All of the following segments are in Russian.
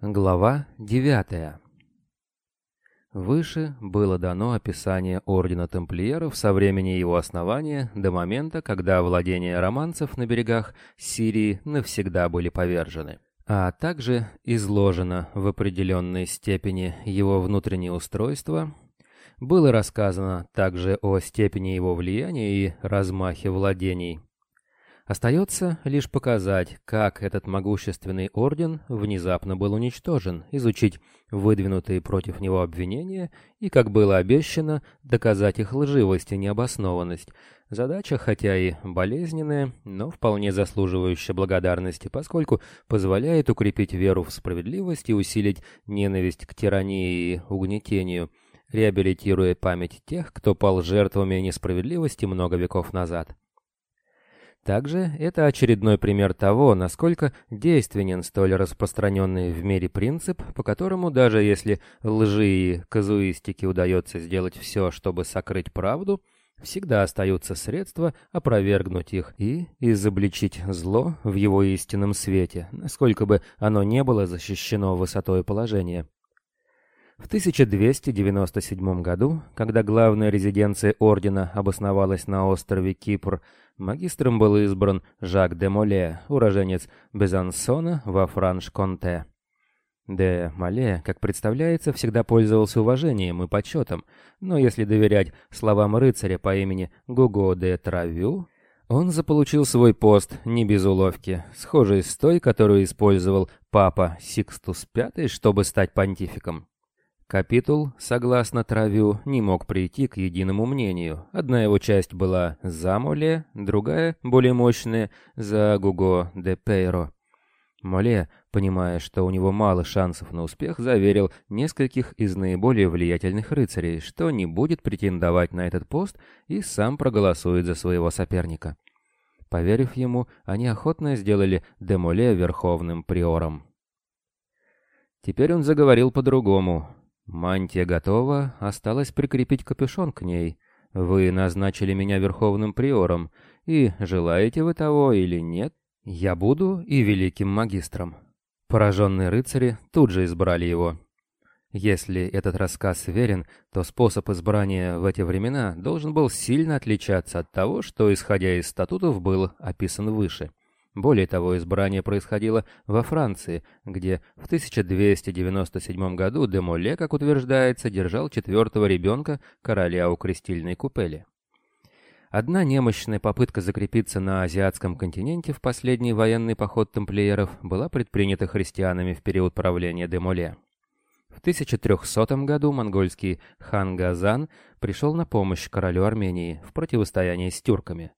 Глава 9. Выше было дано описание Ордена Тамплиеров со времени его основания до момента, когда владения романцев на берегах Сирии навсегда были повержены, а также изложено в определенной степени его внутреннее устройство, было рассказано также о степени его влияния и размахе владений – Остается лишь показать, как этот могущественный орден внезапно был уничтожен, изучить выдвинутые против него обвинения и, как было обещано, доказать их лживость и необоснованность. Задача, хотя и болезненная, но вполне заслуживающая благодарности, поскольку позволяет укрепить веру в справедливость и усилить ненависть к тирании и угнетению, реабилитируя память тех, кто пал жертвами несправедливости много веков назад. Также это очередной пример того, насколько действенен столь распространенный в мире принцип, по которому даже если лжи и казуистике удается сделать все, чтобы сокрыть правду, всегда остаются средства опровергнуть их и изобличить зло в его истинном свете, насколько бы оно не было защищено высотой положения. В 1297 году, когда главная резиденция ордена обосновалась на острове Кипр, магистром был избран Жак де Моле, уроженец Безансона во Франш-Конте. Де Моле, как представляется, всегда пользовался уважением и почетом, но если доверять словам рыцаря по имени Гуго де Травю, он заполучил свой пост не без уловки, схожей с той, которую использовал папа Сикстус V, чтобы стать понтификом. Капитул, согласно Травю, не мог прийти к единому мнению. Одна его часть была за Моле, другая, более мощная, за Гуго де Пейро. Моле, понимая, что у него мало шансов на успех, заверил нескольких из наиболее влиятельных рыцарей, что не будет претендовать на этот пост и сам проголосует за своего соперника. Поверив ему, они охотно сделали де Моле верховным приором. Теперь он заговорил по-другому. Мантия готова, осталось прикрепить капюшон к ней. Вы назначили меня верховным приором, и желаете вы того или нет, я буду и великим магистром. Пораженные рыцари тут же избрали его. Если этот рассказ верен, то способ избрания в эти времена должен был сильно отличаться от того, что, исходя из статутов, был описан выше. Более того, избрание происходило во Франции, где в 1297 году Демоле, как утверждается, держал четвертого ребенка короля у крестильной купели. Одна немощная попытка закрепиться на азиатском континенте в последний военный поход тамплиеров была предпринята христианами в период правления Демоле. В 1300 году монгольский хан Газан пришел на помощь королю Армении в противостоянии с тюрками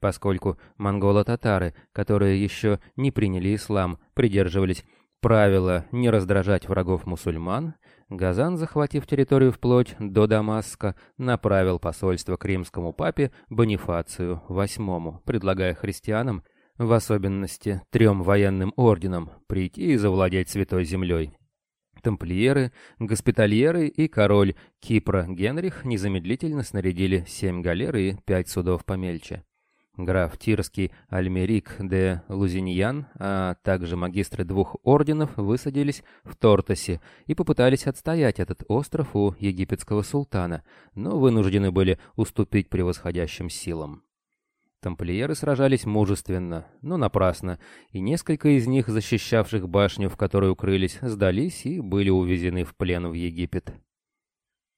поскольку монголо-татары, которые еще не приняли ислам, придерживались правила не раздражать врагов мусульман, Газан, захватив территорию вплоть до Дамаска, направил посольство к римскому папе Бонифацию VIII, предлагая христианам, в особенности трем военным орденам, прийти и завладеть Святой Землей. Тамплиеры, госпитальеры и король Кипра Генрих незамедлительно снарядили семь галер и пять судов помельче. Граф Тирский Альмерик де Лузиньян, а также магистры двух орденов высадились в Тортосе и попытались отстоять этот остров у египетского султана, но вынуждены были уступить превосходящим силам. Тамплиеры сражались мужественно, но напрасно, и несколько из них, защищавших башню, в которой укрылись, сдались и были увезены в плен в Египет.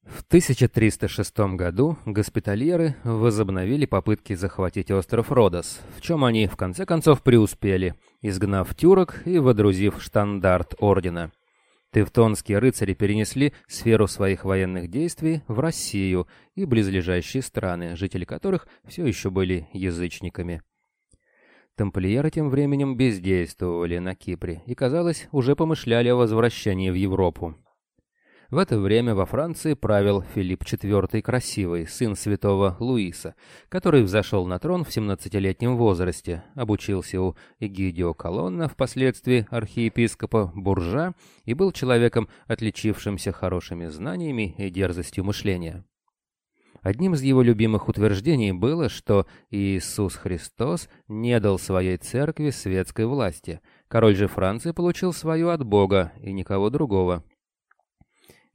В 1306 году госпитальеры возобновили попытки захватить остров Родос, в чем они в конце концов преуспели, изгнав тюрок и водрузив штандарт ордена. Тевтонские рыцари перенесли сферу своих военных действий в Россию и близлежащие страны, жители которых все еще были язычниками. Тамплиеры тем временем бездействовали на Кипре и, казалось, уже помышляли о возвращении в Европу. В это время во Франции правил Филипп IV Красивый, сын святого Луиса, который взошел на трон в 17-летнем возрасте, обучился у Эгидио Колонна, впоследствии архиепископа Буржа, и был человеком, отличившимся хорошими знаниями и дерзостью мышления. Одним из его любимых утверждений было, что Иисус Христос не дал своей церкви светской власти, Король же Франции получил свою от Бога и никого другого.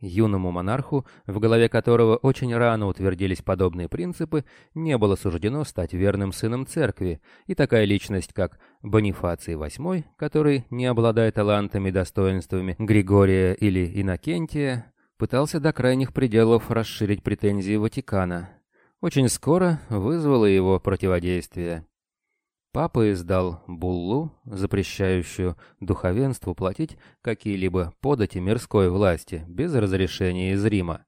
Юному монарху, в голове которого очень рано утвердились подобные принципы, не было суждено стать верным сыном церкви, и такая личность, как Бонифаций VIII, который, не обладая талантами и достоинствами Григория или Иннокентия, пытался до крайних пределов расширить претензии Ватикана, очень скоро вызвало его противодействие. Папа издал буллу, запрещающую духовенству платить какие-либо подати мирской власти без разрешения из Рима.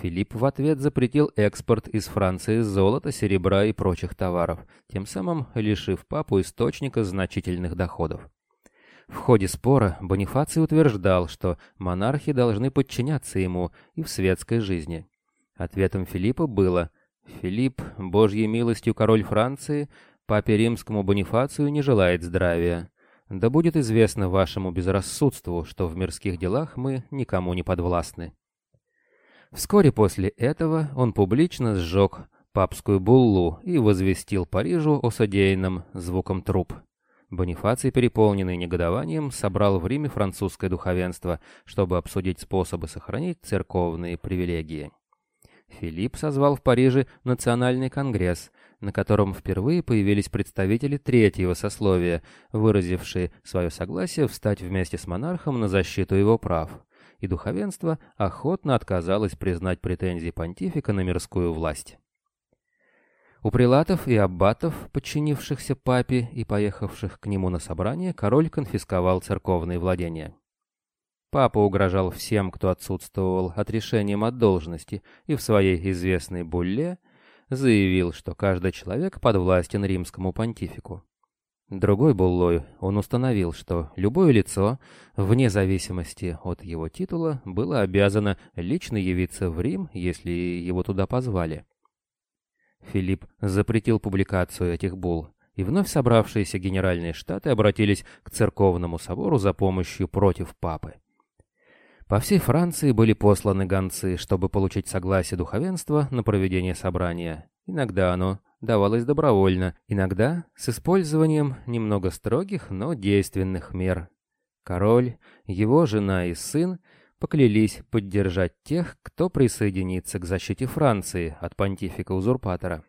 Филипп в ответ запретил экспорт из Франции золота, серебра и прочих товаров, тем самым лишив папу источника значительных доходов. В ходе спора Бонифаций утверждал, что монархи должны подчиняться ему и в светской жизни. Ответом Филиппа было «Филипп, Божьей милостью король Франции, Папе римскому Бонифацию не желает здравия. Да будет известно вашему безрассудству, что в мирских делах мы никому не подвластны. Вскоре после этого он публично сжег папскую буллу и возвестил Парижу о содеянном звуком труп. Бонифаций, переполненный негодованием, собрал в Риме французское духовенство, чтобы обсудить способы сохранить церковные привилегии. Филипп созвал в Париже национальный конгресс, на котором впервые появились представители третьего сословия, выразившие свое согласие встать вместе с монархом на защиту его прав, и духовенство охотно отказалось признать претензии понтифика на мирскую власть. У прилатов и аббатов, подчинившихся папе и поехавших к нему на собрание, король конфисковал церковные владения. Папа угрожал всем, кто отсутствовал отрешением от должности, и в своей известной булле – заявил, что каждый человек подвластен римскому понтифику. Другой буллой он установил, что любое лицо, вне зависимости от его титула, было обязано лично явиться в Рим, если его туда позвали. Филипп запретил публикацию этих булл, и вновь собравшиеся генеральные штаты обратились к церковному собору за помощью против папы. По всей Франции были посланы гонцы, чтобы получить согласие духовенства на проведение собрания. Иногда оно давалось добровольно, иногда с использованием немного строгих, но действенных мер. Король, его жена и сын поклялись поддержать тех, кто присоединится к защите Франции от понтифика-узурпатора.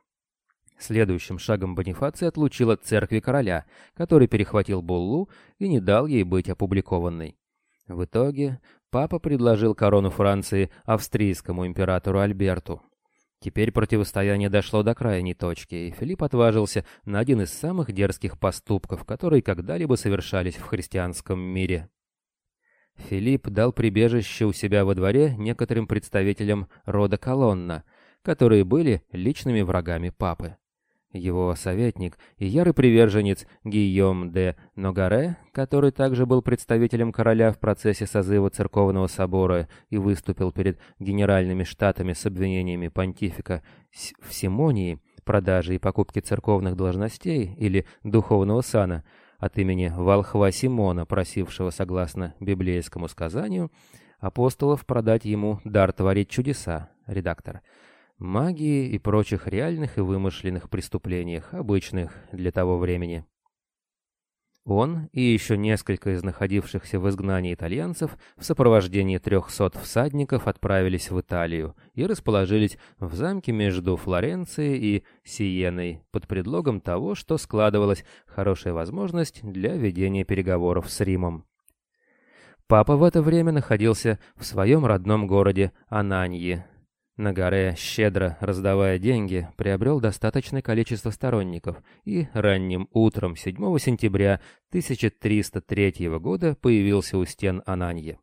Следующим шагом Бонифация отлучил от церкви короля, который перехватил буллу и не дал ей быть опубликованной. В итоге папа предложил корону Франции австрийскому императору Альберту. Теперь противостояние дошло до крайней точки, и Филипп отважился на один из самых дерзких поступков, которые когда-либо совершались в христианском мире. Филипп дал прибежище у себя во дворе некоторым представителям рода Колонна, которые были личными врагами папы. Его советник и ярый приверженец Гийом де Ногаре, который также был представителем короля в процессе созыва церковного собора и выступил перед генеральными штатами с обвинениями понтифика в симонии, продаже и покупке церковных должностей или духовного сана от имени Волхва Симона, просившего, согласно библейскому сказанию, апостолов продать ему дар творить чудеса, редактор – магии и прочих реальных и вымышленных преступлениях, обычных для того времени. Он и еще несколько из находившихся в изгнании итальянцев в сопровождении трехсот всадников отправились в Италию и расположились в замке между Флоренцией и Сиеной под предлогом того, что складывалась хорошая возможность для ведения переговоров с Римом. Папа в это время находился в своем родном городе Ананье, на горе, щедро раздавая деньги, приобрел достаточное количество сторонников и ранним утром 7 сентября 1303 года появился у стен Ананье.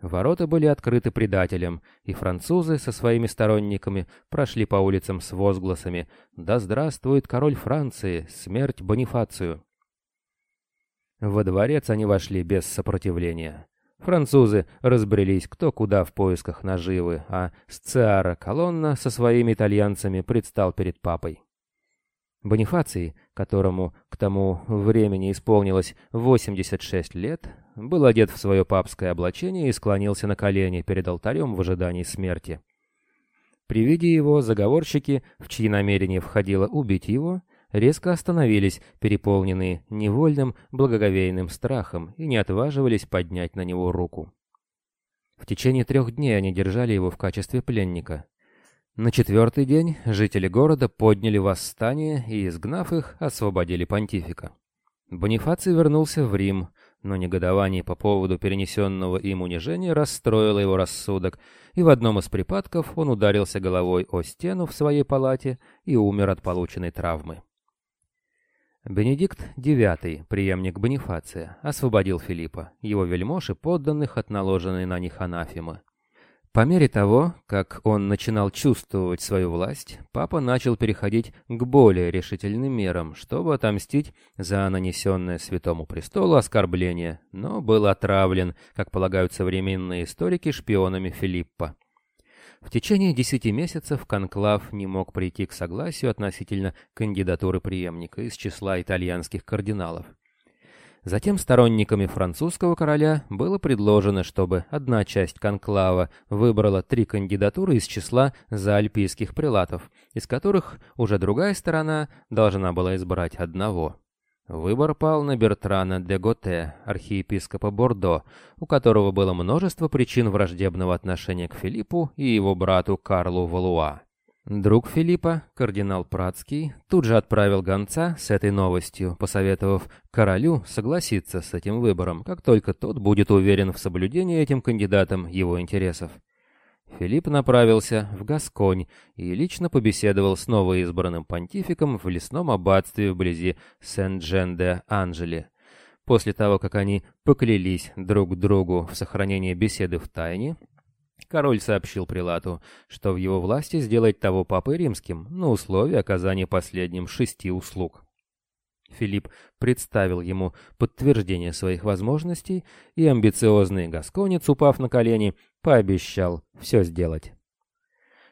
Ворота были открыты предателем, и французы со своими сторонниками прошли по улицам с возгласами «Да здравствует король Франции! Смерть Бонифацию!». Во дворец они вошли без сопротивления. Французы разбрелись кто куда в поисках наживы, а Сциара Колонна со своими итальянцами предстал перед папой. Бонифаций, которому к тому времени исполнилось 86 лет, был одет в свое папское облачение и склонился на колени перед алтарем в ожидании смерти. При виде его заговорщики, в чьи намерения входило убить его, резко остановились, переполненные невольным благоговейным страхом, и не отваживались поднять на него руку. В течение трех дней они держали его в качестве пленника. На четвертый день жители города подняли восстание и, изгнав их, освободили понтифика. Бонифаций вернулся в Рим, но негодование по поводу перенесенного им унижения расстроило его рассудок, и в одном из припадков он ударился головой о стену в своей палате и умер от полученной травмы. Бенедикт IX, преемник Бонифация, освободил Филиппа, его вельмож и подданных от наложенной на них анафемы. По мере того, как он начинал чувствовать свою власть, папа начал переходить к более решительным мерам, чтобы отомстить за нанесенное святому престолу оскорбление, но был отравлен, как полагают современные историки, шпионами Филиппа. В течение десяти месяцев Конклав не мог прийти к согласию относительно кандидатуры преемника из числа итальянских кардиналов. Затем сторонниками французского короля было предложено, чтобы одна часть конклава выбрала три кандидатуры из числа заальпийских прилатов, из которых уже другая сторона должна была избрать одного. Выбор пал на Бертрана де Готе, архиепископа Бордо, у которого было множество причин враждебного отношения к Филиппу и его брату Карлу Валуа. Друг Филиппа, кардинал Пратский, тут же отправил гонца с этой новостью, посоветовав королю согласиться с этим выбором, как только тот будет уверен в соблюдении этим кандидатом его интересов. Филипп направился в Гасконь и лично побеседовал с новоизбранным понтификом в лесном аббатстве вблизи Сен-Джен-де-Анжели. После того, как они поклялись друг другу в сохранении беседы в тайне, король сообщил прилату, что в его власти сделать того папой римским на условии оказания последним шести услуг. Филипп представил ему подтверждение своих возможностей, и амбициозный гасконец, упав на колени, пообещал все сделать.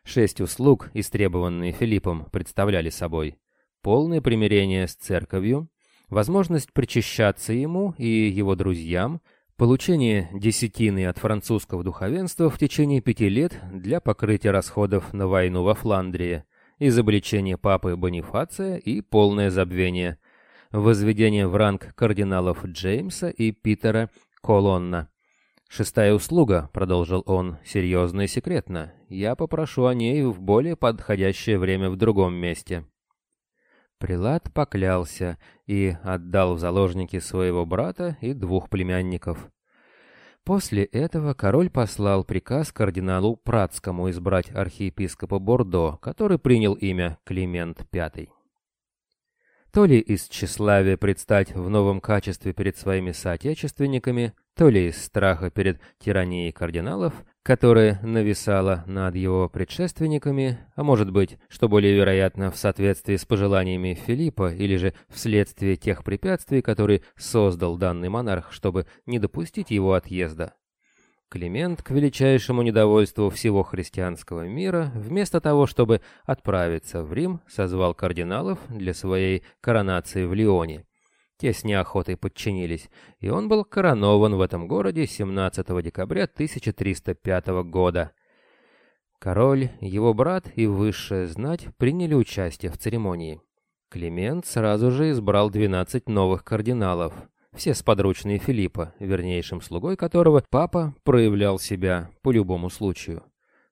Шесть услуг, истребованные Филиппом, представляли собой полное примирение с церковью, возможность причащаться ему и его друзьям, получение десятины от французского духовенства в течение пяти лет для покрытия расходов на войну во Фландрии, изобличение папы Бонифация и полное забвение – возведение в ранг кардиналов Джеймса и Питера Колонна. «Шестая услуга», — продолжил он, — «серьезно и секретно. Я попрошу о ней в более подходящее время в другом месте». Прилад поклялся и отдал в заложники своего брата и двух племянников. После этого король послал приказ кардиналу Пратскому избрать архиепископа Бордо, который принял имя Климент V то ли из тщеславия предстать в новом качестве перед своими соотечественниками, то ли из страха перед тиранией кардиналов, которая нависала над его предшественниками, а может быть, что более вероятно, в соответствии с пожеланиями Филиппа или же вследствие тех препятствий, которые создал данный монарх, чтобы не допустить его отъезда. Климент, к величайшему недовольству всего христианского мира, вместо того, чтобы отправиться в Рим, созвал кардиналов для своей коронации в Лионе. Те с неохотой подчинились, и он был коронован в этом городе 17 декабря 1305 года. Король, его брат и высшая знать приняли участие в церемонии. Климент сразу же избрал 12 новых кардиналов, все сподручные Филиппа, вернейшим слугой которого папа проявлял себя по любому случаю.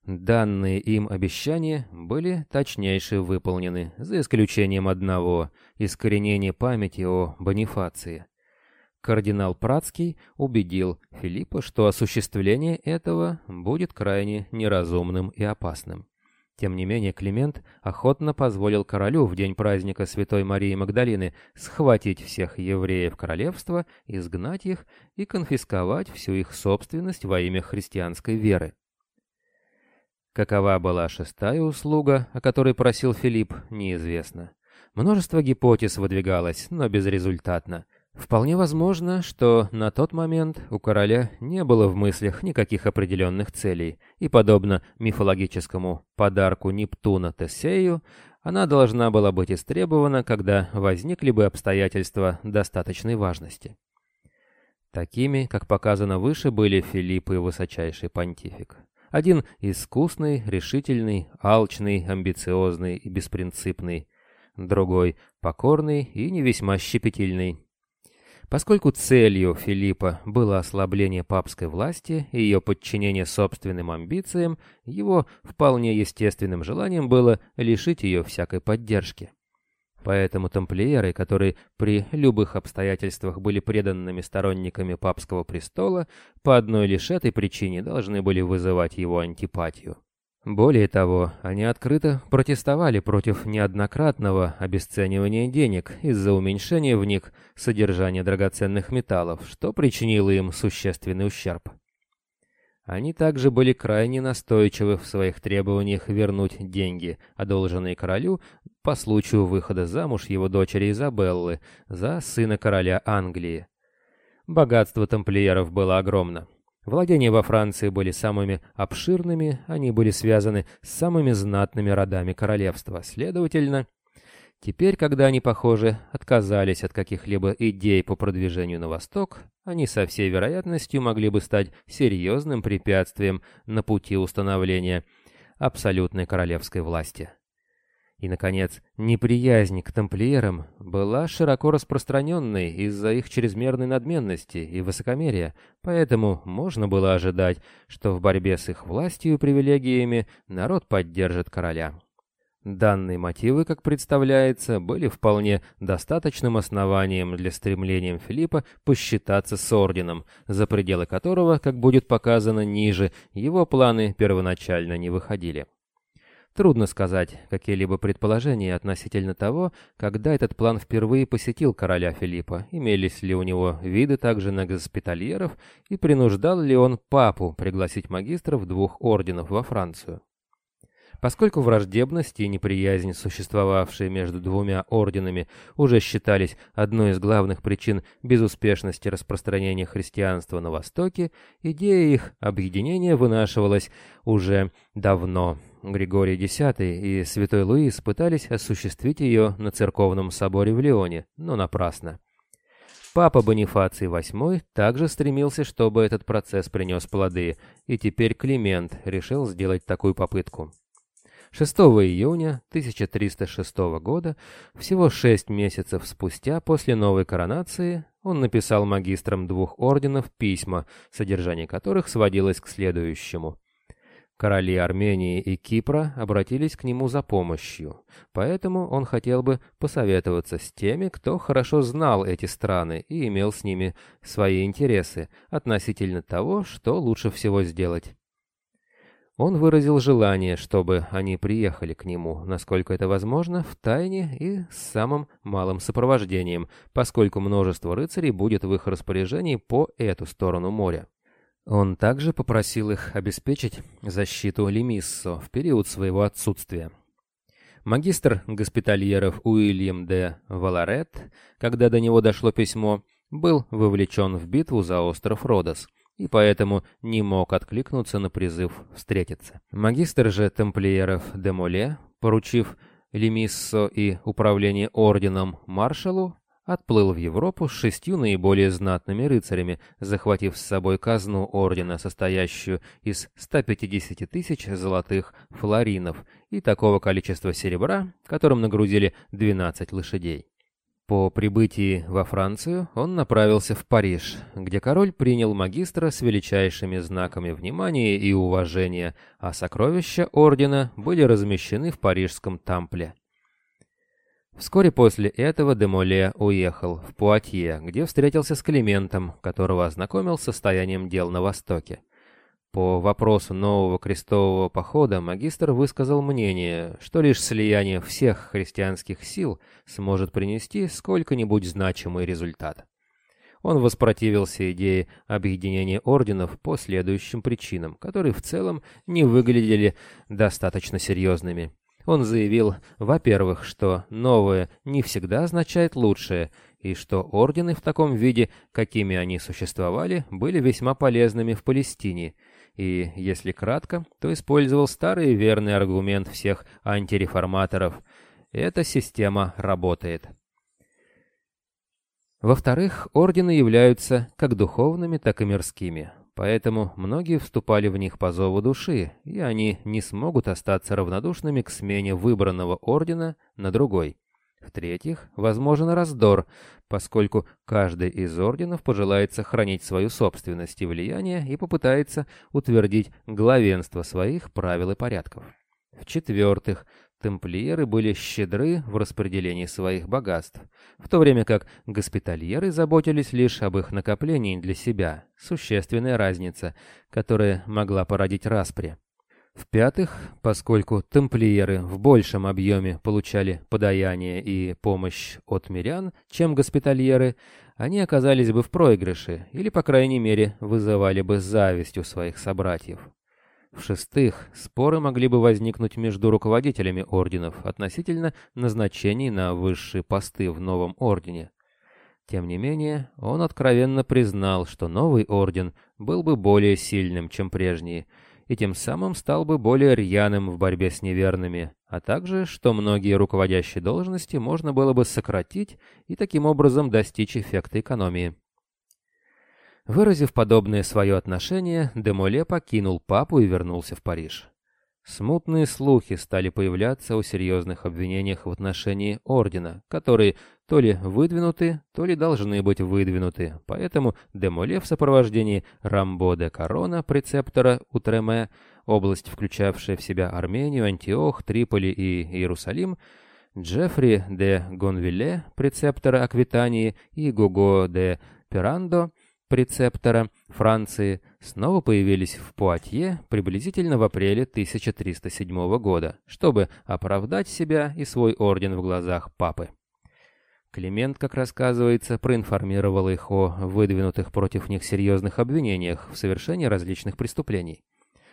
Данные им обещания были точнейше выполнены, за исключением одного — искоренения памяти о Бонифации. Кардинал Пратский убедил Филиппа, что осуществление этого будет крайне неразумным и опасным. Тем не менее, Климент охотно позволил королю в день праздника Святой Марии Магдалины схватить всех евреев королевства, изгнать их и конфисковать всю их собственность во имя христианской веры. Какова была шестая услуга, о которой просил Филипп, неизвестно. Множество гипотез выдвигалось, но безрезультатно. Вполне возможно, что на тот момент у короля не было в мыслях никаких определенных целей, и, подобно мифологическому подарку Нептуна Тесею, она должна была быть истребована, когда возникли бы обстоятельства достаточной важности. Такими, как показано выше, были Филипп и высочайший понтифик. Один искусный, решительный, алчный, амбициозный и беспринципный, другой — покорный и не весьма щепетильный. Поскольку целью Филиппа было ослабление папской власти и ее подчинение собственным амбициям, его вполне естественным желанием было лишить ее всякой поддержки. Поэтому тамплиеры, которые при любых обстоятельствах были преданными сторонниками папского престола, по одной лишь этой причине должны были вызывать его антипатию. Более того, они открыто протестовали против неоднократного обесценивания денег из-за уменьшения в них содержания драгоценных металлов, что причинило им существенный ущерб. Они также были крайне настойчивы в своих требованиях вернуть деньги, одолженные королю по случаю выхода замуж его дочери Изабеллы за сына короля Англии. Богатство тамплиеров было огромно. Владения во Франции были самыми обширными, они были связаны с самыми знатными родами королевства. Следовательно, теперь, когда они, похоже, отказались от каких-либо идей по продвижению на восток, они со всей вероятностью могли бы стать серьезным препятствием на пути установления абсолютной королевской власти. И, наконец, неприязнь к тамплиерам была широко распространенной из-за их чрезмерной надменности и высокомерия, поэтому можно было ожидать, что в борьбе с их властью и привилегиями народ поддержит короля. Данные мотивы, как представляется, были вполне достаточным основанием для стремления Филиппа посчитаться с орденом, за пределы которого, как будет показано ниже, его планы первоначально не выходили. Трудно сказать какие-либо предположения относительно того, когда этот план впервые посетил короля Филиппа, имелись ли у него виды также на госпитальеров и принуждал ли он папу пригласить магистров двух орденов во Францию. Поскольку враждебность и неприязнь, существовавшие между двумя орденами, уже считались одной из главных причин безуспешности распространения христианства на Востоке, идея их объединения вынашивалась уже давно. Григорий X и Святой Луис пытались осуществить ее на церковном соборе в Лионе, но напрасно. Папа Бонифаций VIII также стремился, чтобы этот процесс принес плоды, и теперь Климент решил сделать такую попытку. 6 июня 1306 года, всего шесть месяцев спустя после новой коронации, он написал магистрам двух орденов письма, содержание которых сводилось к следующему. Короли Армении и Кипра обратились к нему за помощью, поэтому он хотел бы посоветоваться с теми, кто хорошо знал эти страны и имел с ними свои интересы относительно того, что лучше всего сделать. Он выразил желание, чтобы они приехали к нему, насколько это возможно, в тайне и с самым малым сопровождением, поскольку множество рыцарей будет в их распоряжении по эту сторону моря. Он также попросил их обеспечить защиту Лемиссо в период своего отсутствия. Магистр госпитальеров Уильям де Валарет, когда до него дошло письмо, был вовлечен в битву за остров Родос – и поэтому не мог откликнуться на призыв встретиться. Магистр же тамплиеров де Моле, поручив Лемиссо и управление орденом маршалу, отплыл в Европу с шестью наиболее знатными рыцарями, захватив с собой казну ордена, состоящую из 150 тысяч золотых флоринов и такого количества серебра, которым нагрузили 12 лошадей. По прибытии во Францию он направился в Париж, где король принял магистра с величайшими знаками внимания и уважения, а сокровища ордена были размещены в парижском Тампле. Вскоре после этого Демоле уехал в Пуатье, где встретился с Климентом, которого ознакомил с состоянием дел на Востоке. По вопросу нового крестового похода магистр высказал мнение, что лишь слияние всех христианских сил сможет принести сколько-нибудь значимый результат. Он воспротивился идее объединения орденов по следующим причинам, которые в целом не выглядели достаточно серьезными. Он заявил, во-первых, что новое не всегда означает лучшее, и что ордены в таком виде, какими они существовали, были весьма полезными в Палестине – и, если кратко, то использовал старый верный аргумент всех антиреформаторов. Эта система работает. Во-вторых, ордены являются как духовными, так и мирскими. Поэтому многие вступали в них по зову души, и они не смогут остаться равнодушными к смене выбранного ордена на другой. В-третьих, возможен раздор, поскольку каждый из орденов пожелает сохранить свою собственность и влияние и попытается утвердить главенство своих правил и порядков. В-четвертых, Темплиеры были щедры в распределении своих богатств, в то время как госпитальеры заботились лишь об их накоплении для себя, существенная разница, которая могла породить распри. В-пятых, поскольку темплиеры в большем объеме получали подаяние и помощь от мирян, чем госпитальеры, они оказались бы в проигрыше или, по крайней мере, вызывали бы зависть у своих собратьев. В-шестых, споры могли бы возникнуть между руководителями орденов относительно назначений на высшие посты в новом ордене. Тем не менее, он откровенно признал, что новый орден был бы более сильным, чем прежний, и тем самым стал бы более рьяным в борьбе с неверными, а также, что многие руководящие должности можно было бы сократить и таким образом достичь эффекта экономии. Выразив подобное свое отношение, Демоле покинул папу и вернулся в Париж. Смутные слухи стали появляться о серьезных обвинениях в отношении ордена, которые то ли выдвинуты, то ли должны быть выдвинуты, поэтому Демоле в сопровождении Рамбо де Корона, прецептора Утреме, область, включавшая в себя Армению, Антиох, Триполи и Иерусалим, Джеффри де Гонвилле, прецептора Аквитании, и Гуго де Пирандо, прецептора Франции снова появились в Пуатье приблизительно в апреле 1307 года, чтобы оправдать себя и свой орден в глазах папы. Климент, как рассказывается, проинформировал их о выдвинутых против них серьезных обвинениях в совершении различных преступлений.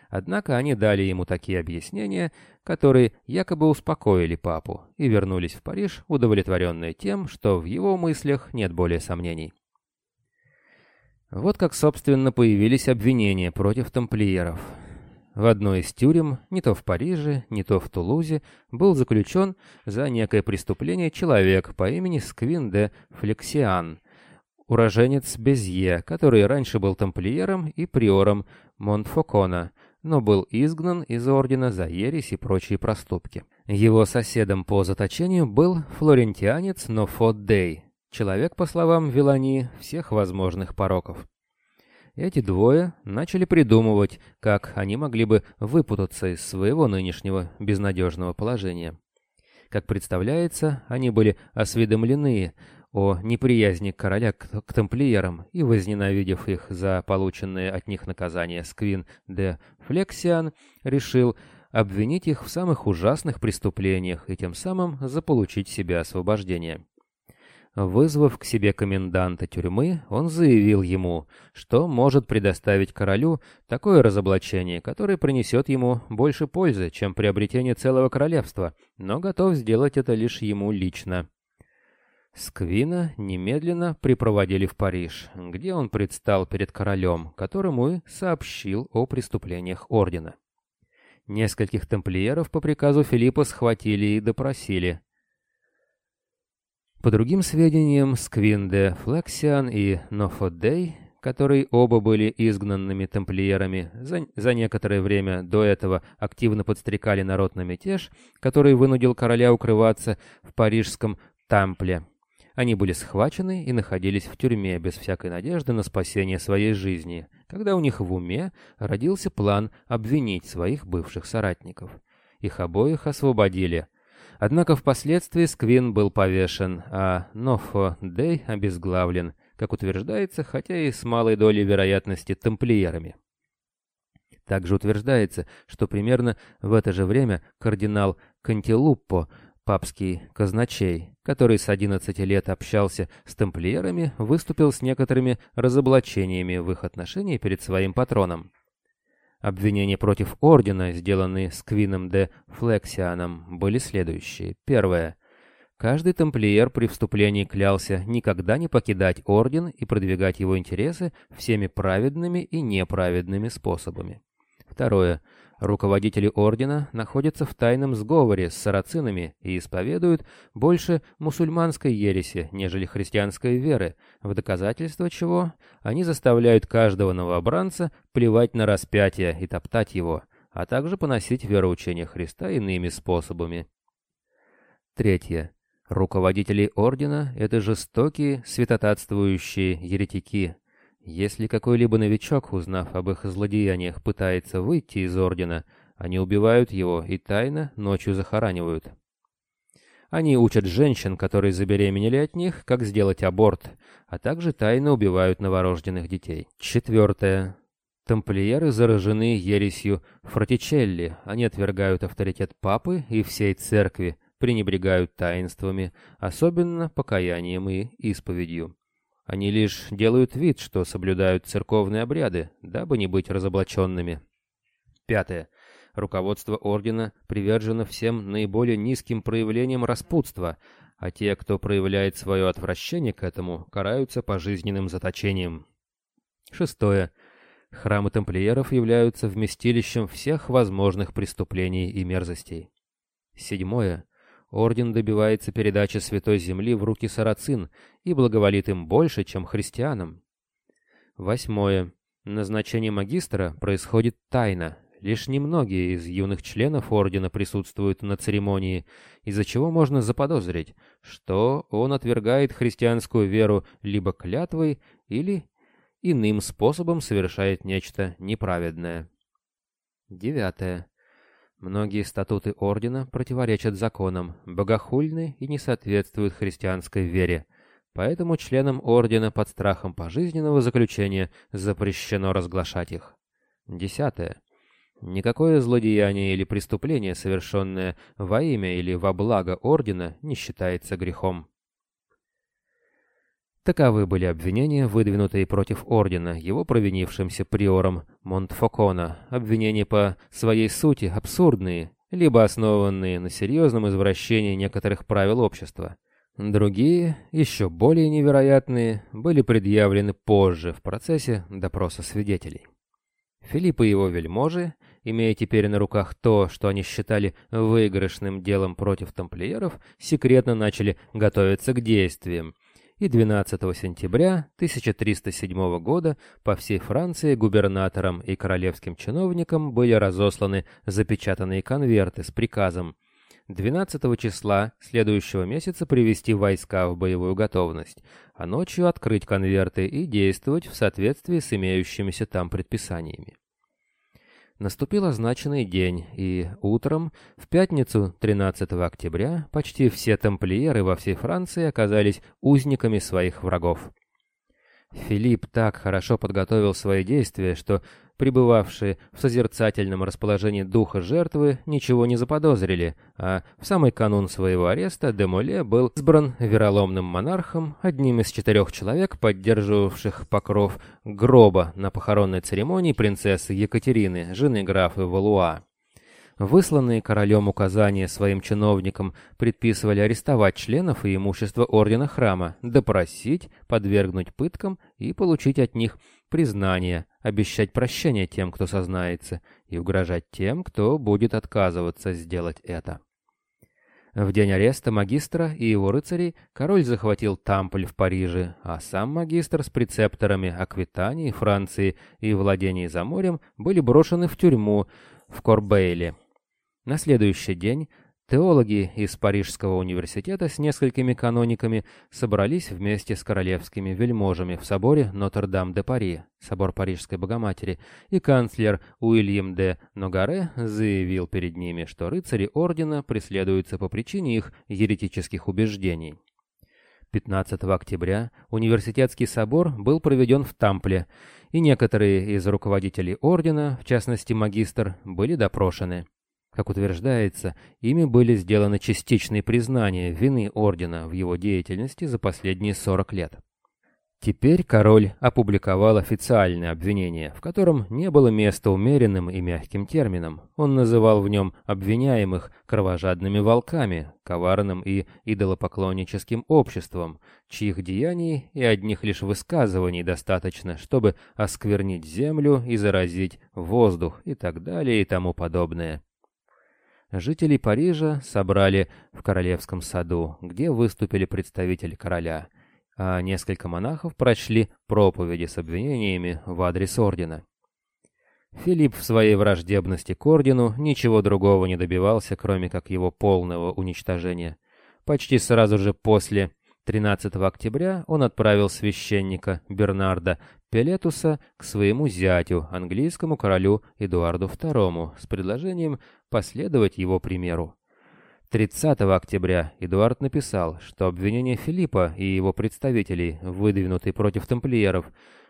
Однако они дали ему такие объяснения, которые якобы успокоили папу, и вернулись в Париж, удовлетворенные тем, что в его мыслях нет более сомнений. Вот как, собственно, появились обвинения против тамплиеров. В одной из тюрем, не то в Париже, не то в Тулузе, был заключен за некое преступление человек по имени Сквин де Флексиан, уроженец Безье, который раньше был тамплиером и приором Монтфокона, но был изгнан из ордена за ересь и прочие проступки. Его соседом по заточению был флорентианец Нофот Дей, Человек, по словам Вилани, всех возможных пороков. Эти двое начали придумывать, как они могли бы выпутаться из своего нынешнего безнадежного положения. Как представляется, они были осведомлены о неприязни короля к, к тамплиерам и, возненавидев их за полученное от них наказание, Сквин де Флексиан решил обвинить их в самых ужасных преступлениях и тем самым заполучить себе освобождение. Вызвав к себе коменданта тюрьмы, он заявил ему, что может предоставить королю такое разоблачение, которое принесет ему больше пользы, чем приобретение целого королевства, но готов сделать это лишь ему лично. Сквина немедленно припроводили в Париж, где он предстал перед королем, которому и сообщил о преступлениях ордена. Нескольких тамплиеров по приказу Филиппа схватили и допросили. По другим сведениям, Сквинде Флексиан и Нофодей, которые оба были изгнанными тамплиерами, за, за некоторое время до этого активно подстрекали народ на мятеж, который вынудил короля укрываться в парижском Тампле. Они были схвачены и находились в тюрьме без всякой надежды на спасение своей жизни, когда у них в уме родился план обвинить своих бывших соратников. Их обоих освободили – Однако впоследствии Сквин был повешен, а Нофо Дэй обезглавлен, как утверждается, хотя и с малой долей вероятности тамплиерами. Также утверждается, что примерно в это же время кардинал Кантилуппо, папский казначей, который с 11 лет общался с тамплиерами, выступил с некоторыми разоблачениями в их отношении перед своим патроном. Обвинения против ордена, сделанные с Квином де Флексианом, были следующие. Первое. Каждый тамплиер при вступлении клялся никогда не покидать орден и продвигать его интересы всеми праведными и неправедными способами. Второе. Руководители ордена находятся в тайном сговоре с сарацинами и исповедуют больше мусульманской ереси, нежели христианской веры, в доказательство чего они заставляют каждого новобранца плевать на распятие и топтать его, а также поносить вероучение Христа иными способами. Третье. Руководители ордена — это жестокие, святотатствующие еретики. Если какой-либо новичок, узнав об их злодеяниях, пытается выйти из ордена, они убивают его и тайно ночью захоранивают. Они учат женщин, которые забеременели от них, как сделать аборт, а также тайно убивают новорожденных детей. Четвертое. Тамплиеры заражены ересью Фратичелли. Они отвергают авторитет папы и всей церкви, пренебрегают таинствами, особенно покаянием и исповедью. Они лишь делают вид, что соблюдают церковные обряды, дабы не быть разоблаченными. Пятое. Руководство ордена привержено всем наиболее низким проявлениям распутства, а те, кто проявляет свое отвращение к этому, караются пожизненным заточением. Шестое. Храмы тамплиеров являются вместилищем всех возможных преступлений и мерзостей. Седьмое. Орден добивается передачи Святой Земли в руки сарацин и благоволит им больше, чем христианам. Восьмое. Назначение магистра происходит тайно. Лишь немногие из юных членов Ордена присутствуют на церемонии, из-за чего можно заподозрить, что он отвергает христианскую веру либо клятвой, или иным способом совершает нечто неправедное. Девятое. Многие статуты ордена противоречат законам, богохульны и не соответствуют христианской вере, поэтому членам ордена под страхом пожизненного заключения запрещено разглашать их. Десятое. Никакое злодеяние или преступление, совершенное во имя или во благо ордена, не считается грехом. Таковы были обвинения, выдвинутые против ордена, его провинившимся приором Монтфокона, обвинения по своей сути абсурдные, либо основанные на серьезном извращении некоторых правил общества. Другие, еще более невероятные, были предъявлены позже в процессе допроса свидетелей. Филипп и его вельможи, имея теперь на руках то, что они считали выигрышным делом против тамплиеров, секретно начали готовиться к действиям, и 12 сентября 1307 года по всей Франции губернаторам и королевским чиновникам были разосланы запечатанные конверты с приказом 12 числа следующего месяца привести войска в боевую готовность, а ночью открыть конверты и действовать в соответствии с имеющимися там предписаниями. Наступил означенный день, и утром, в пятницу 13 октября, почти все тамплиеры во всей Франции оказались узниками своих врагов. Филипп так хорошо подготовил свои действия, что пребывавшие в созерцательном расположении духа жертвы ничего не заподозрили, а в самый канун своего ареста Демоле был избран вероломным монархом, одним из четырех человек, поддерживавших покров гроба на похоронной церемонии принцессы Екатерины, жены графа Валуа. Высланные королем указания своим чиновникам предписывали арестовать членов и имущество ордена храма, допросить, подвергнуть пыткам и получить от них признание, обещать прощение тем, кто сознается, и угрожать тем, кто будет отказываться сделать это. В день ареста магистра и его рыцарей король захватил Тампль в Париже, а сам магистр с прецепторами Аквитании, Франции и владений за морем были брошены в тюрьму в Корбейле. На следующий день теологи из Парижского университета с несколькими канониками собрались вместе с королевскими вельможами в соборе Нотр-Дам-де-Пари, собор Парижской Богоматери, и канцлер Уильям де Ногаре заявил перед ними, что рыцари ордена преследуются по причине их еретических убеждений. 15 октября университетский собор был проведен в Тампле, и некоторые из руководителей ордена, в частности магистр, были допрошены. Как утверждается, ими были сделаны частичные признания вины ордена в его деятельности за последние 40 лет. Теперь король опубликовал официальное обвинение, в котором не было места умеренным и мягким терминам. Он называл в нем обвиняемых кровожадными волками, коварным и идолопоклонническим обществом, чьих деяний и одних лишь высказываний достаточно, чтобы осквернить землю и заразить воздух и так далее и тому подобное. Жителей Парижа собрали в Королевском саду, где выступили представители короля, а несколько монахов прочли проповеди с обвинениями в адрес ордена. Филипп в своей враждебности к ордену ничего другого не добивался, кроме как его полного уничтожения. почти сразу же после 13 октября он отправил священника Бернарда Пелетуса к своему зятю, английскому королю Эдуарду II, с предложением последовать его примеру. 30 октября Эдуард написал, что обвинения Филиппа и его представителей, выдвинутые против тамплиеров,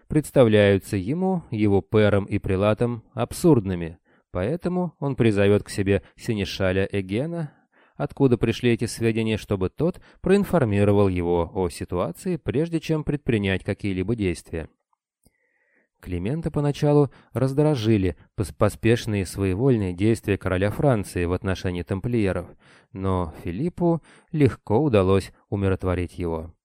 представляются ему, его пэром и прилатом абсурдными, поэтому он призовет к себе синешаля Эгена, откуда пришли эти сведения, чтобы тот проинформировал его о ситуации, прежде чем предпринять какие-либо действия. Климента поначалу раздражили поспешные своевольные действия короля Франции в отношении тамплиеров, но Филиппу легко удалось умиротворить его.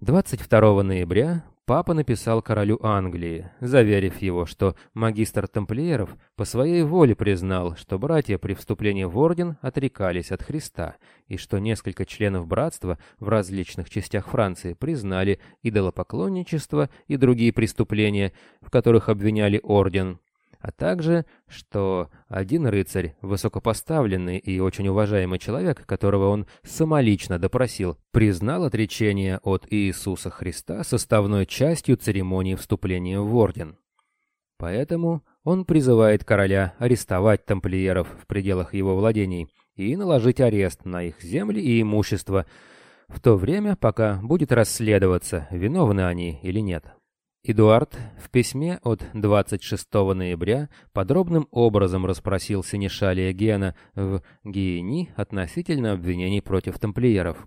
22 ноября Папа написал королю Англии, заверив его, что магистр тамплиеров по своей воле признал, что братья при вступлении в орден отрекались от Христа, и что несколько членов братства в различных частях Франции признали идолопоклонничество и другие преступления, в которых обвиняли орден, а также, что один рыцарь, высокопоставленный и очень уважаемый человек, которого он самолично допросил, признал отречение от Иисуса Христа составной частью церемонии вступления в орден. Поэтому он призывает короля арестовать тамплиеров в пределах его владений и наложить арест на их земли и имущество, в то время, пока будет расследоваться, виновны они или нет. Эдуард в письме от 26 ноября подробным образом расспросил Синишалия Гена в Гиени относительно обвинений против тамплиеров.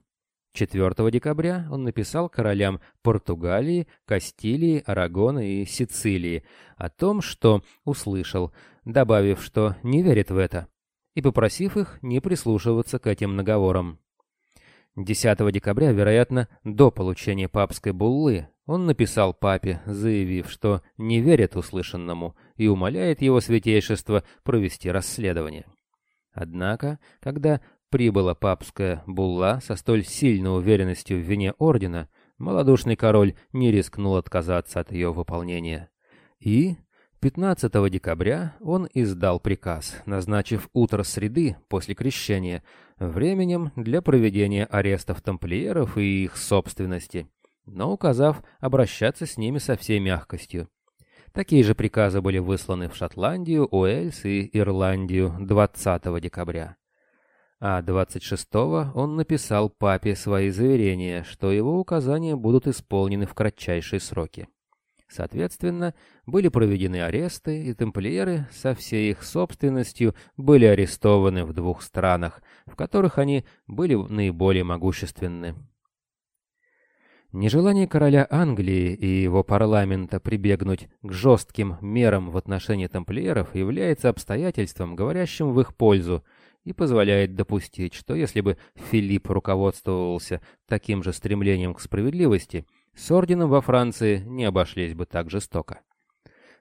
4 декабря он написал королям Португалии, Кастилии, Арагона и Сицилии о том, что услышал, добавив, что не верит в это, и попросив их не прислушиваться к этим наговорам. 10 декабря, вероятно, до получения папской буллы, он написал папе, заявив, что не верит услышанному и умоляет его святейшество провести расследование. Однако, когда прибыла папская булла со столь сильной уверенностью в вине ордена, малодушный король не рискнул отказаться от ее выполнения. И 15 декабря он издал приказ, назначив утро среды после крещения временем для проведения арестов тамплиеров и их собственности но указав обращаться с ними со всей мягкостью. Такие же приказы были высланы в Шотландию, Уэльс и Ирландию 20 декабря. А 26-го он написал папе свои заверения, что его указания будут исполнены в кратчайшие сроки. Соответственно, были проведены аресты, и тамплиеры со всей их собственностью были арестованы в двух странах, в которых они были наиболее могущественны. Нежелание короля Англии и его парламента прибегнуть к жестким мерам в отношении тамплиеров является обстоятельством, говорящим в их пользу, и позволяет допустить, что если бы Филипп руководствовался таким же стремлением к справедливости, с орденом во Франции не обошлись бы так жестоко.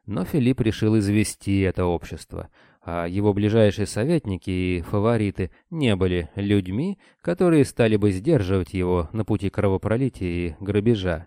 Но Филипп решил извести это общество, а его ближайшие советники и фавориты не были людьми, которые стали бы сдерживать его на пути кровопролития и грабежа.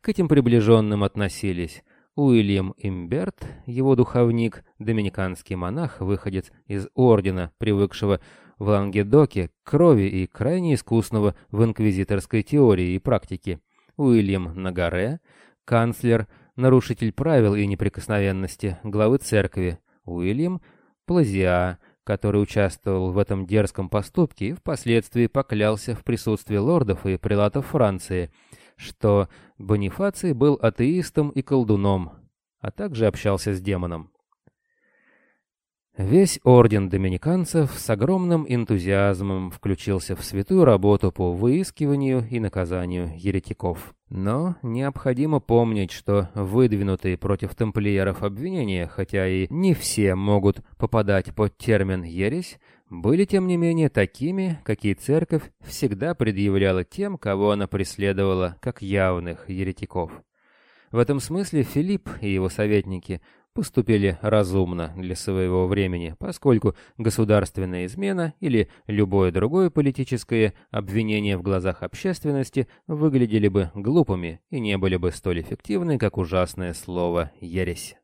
К этим приближенным относились Уильям Имберт, его духовник, доминиканский монах, выходец из ордена, привыкшего в Лангедоке к крови и крайне искусного в инквизиторской теории и практике, Уильям Нагаре, канцлер, нарушитель правил и неприкосновенности, главы церкви, Уильям – Плазиа, который участвовал в этом дерзком поступке впоследствии поклялся в присутствии лордов и прилатов Франции, что Бонифаций был атеистом и колдуном, а также общался с демоном. Весь орден доминиканцев с огромным энтузиазмом включился в святую работу по выискиванию и наказанию еретиков. Но необходимо помнить, что выдвинутые против тамплиеров обвинения, хотя и не все могут попадать под термин «ересь», были тем не менее такими, какие церковь всегда предъявляла тем, кого она преследовала как явных еретиков. В этом смысле Филипп и его советники поступили разумно для своего времени, поскольку государственная измена или любое другое политическое обвинение в глазах общественности выглядели бы глупыми и не были бы столь эффективны, как ужасное слово «ересь».